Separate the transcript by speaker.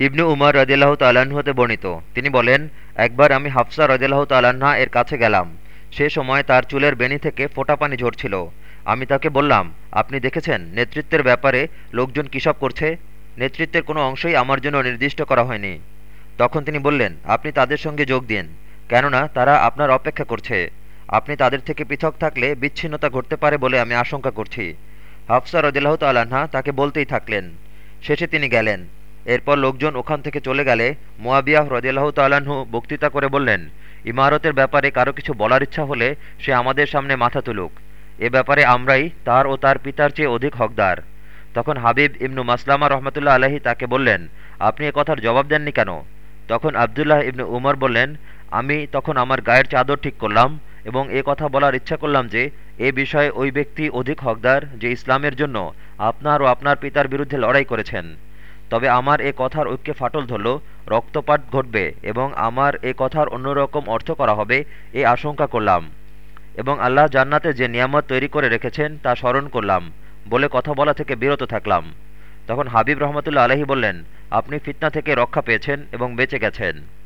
Speaker 1: ইবনু উমর রদিল্লাহ হতে বর্ণিত। তিনি বলেন, একবার আমি হাফসা রদিল্লাহ তাল্লাহা এর কাছে গেলাম। সে সময় তার চুলের বেনি থেকে ফোটা পানি ঝরছিল। আমি তাকে বললাম, আপনি দেখেছেন নেতৃত্বের ব্যাপারে লোকজন কিসব করছে? নেতৃত্বের কোনো অংশই আমার জন্য নির্দিষ্ট করা হয়নি। তখন তিনি বললেন, আপনি তাদের সঙ্গে যোগ দিন, কেননা তারা আপনার অপেক্ষা করছে। আপনি তাদের থেকে পৃথক থাকলে বিচ্ছিন্নতা ঘটতে পারে বলে আমি আশঙ্কা করছি। হাফসা রদিল্লাহ তাল্লাহা তাকে বলতেই থাকলেন। শেষে তিনি গেলেন। এরপর লোকজন ওখান থেকে চলে গেলে মোয়াবিয়াহ রদিয়াল্লাহ তাল্লাহ্ন বক্তৃতা করে বললেন, ইমারতের ব্যাপারে কারও কিছু বলার ইচ্ছা হলে সে আমাদের সামনে মাথা তুলুক। এ ব্যাপারে আমরাই তার ও তার পিতার চেয়ে অধিক হকদার। তখন হাবিব ইবনু মাসলামা রহমতুল্লাহ আলহী তাকে বললেন, আপনি এ কথার জবাব দেননি কেন? তখন আবদুল্লাহ ইবনু উমর বললেন, আমি তখন আমার গায়ের চাদর ঠিক করলাম এবং এ কথা বলার ইচ্ছা করলাম যে, এ বিষয়ে ওই ব্যক্তি অধিক হকদার যে ইসলামের জন্য আপনার ও আপনার পিতার বিরুদ্ধে লড়াই করেছেন। তবে আমার এ কথার ঐক্যে ফাটল ধরল, রক্তপাত ঘটবে এবং আমার এ কথার অন্যরকম অর্থ করা হবে এ আশঙ্কা করলাম। এবং আল্লাহ জান্নাতে যে নিয়ামত তৈরি করে রেখেছেন তা স্মরণ করলাম, বলে কথা বলা থেকে বিরত থাকলাম। তখন হাবিব রহমতুল্লা আলহী বললেন, আপনি ফিতনা থেকে রক্ষা পেয়েছেন এবং বেঁচে গেছেন।